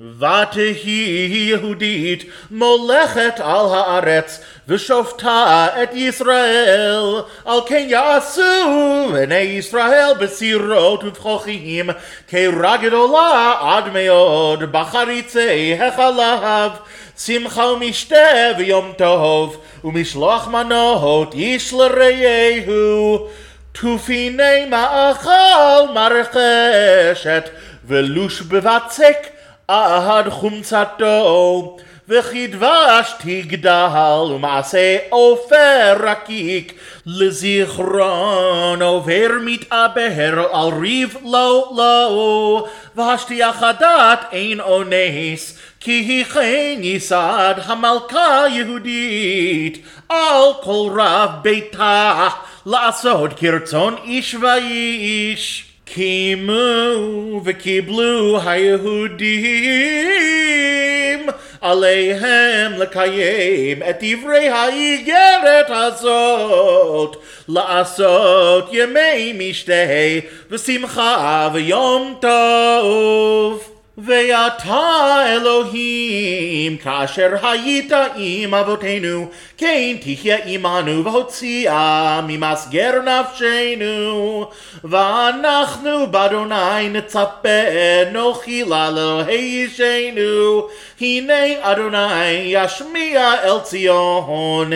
ותהי יהודית מולכת על הארץ ושופטה את ישראל על כן יעשו בני ישראל בסירות ובכוחים קרה גדולה עד מאוד בחריצי החלב שמחה ומשתה ויום טוב ומשלוח מנות איש לרעהו תופיני מאכל מרחשת ולוש בבצק עד חומצתו, וכי דבש תגדל, ומעשה עופר רקיק, לזיכרון עובר מתעבר על ריב לא לא, והשתיח הדת אין אונס, כי כן יסד המלכה יהודית, על כל רב ביתה, לעשות כרצון איש ואיש. קיימו וקיבלו היהודים עליהם לקיים את דברי האיגרת הזאת לעשות ימי משתה ושמחה ויום טוב ואתה אלוהים, כאשר היית עם אבותינו, כן תחיה עמנו והוציאה ממסגר נפשנו. ואנחנו באדוני נצפה נאכילה לאלוהי אישנו. הנה אדוני ישמיע אל ציון,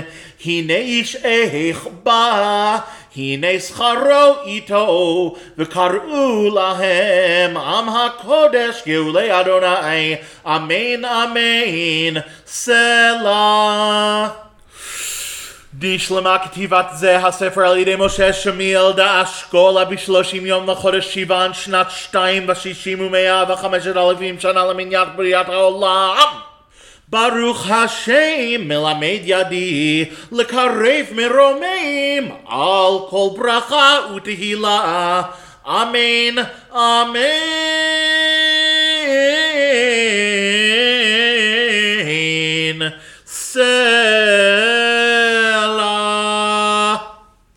הנה איש איך בא. הנה שכרו איתו, וקראו להם עם הקודש גאולי אדוני, אמן אמן, סלע. נשלמה כתיבת זה הספר על ידי משה שמיאל דאשכולה בשלושים יום לחודש שיבן שנת שתיים ושישים ומאה וחמשת אלפים שנה למניית בריאת העולם. Baruch Hashem melamed yadi lekarev meromeim, al kol bracha utihila. Amen. Amen. Say.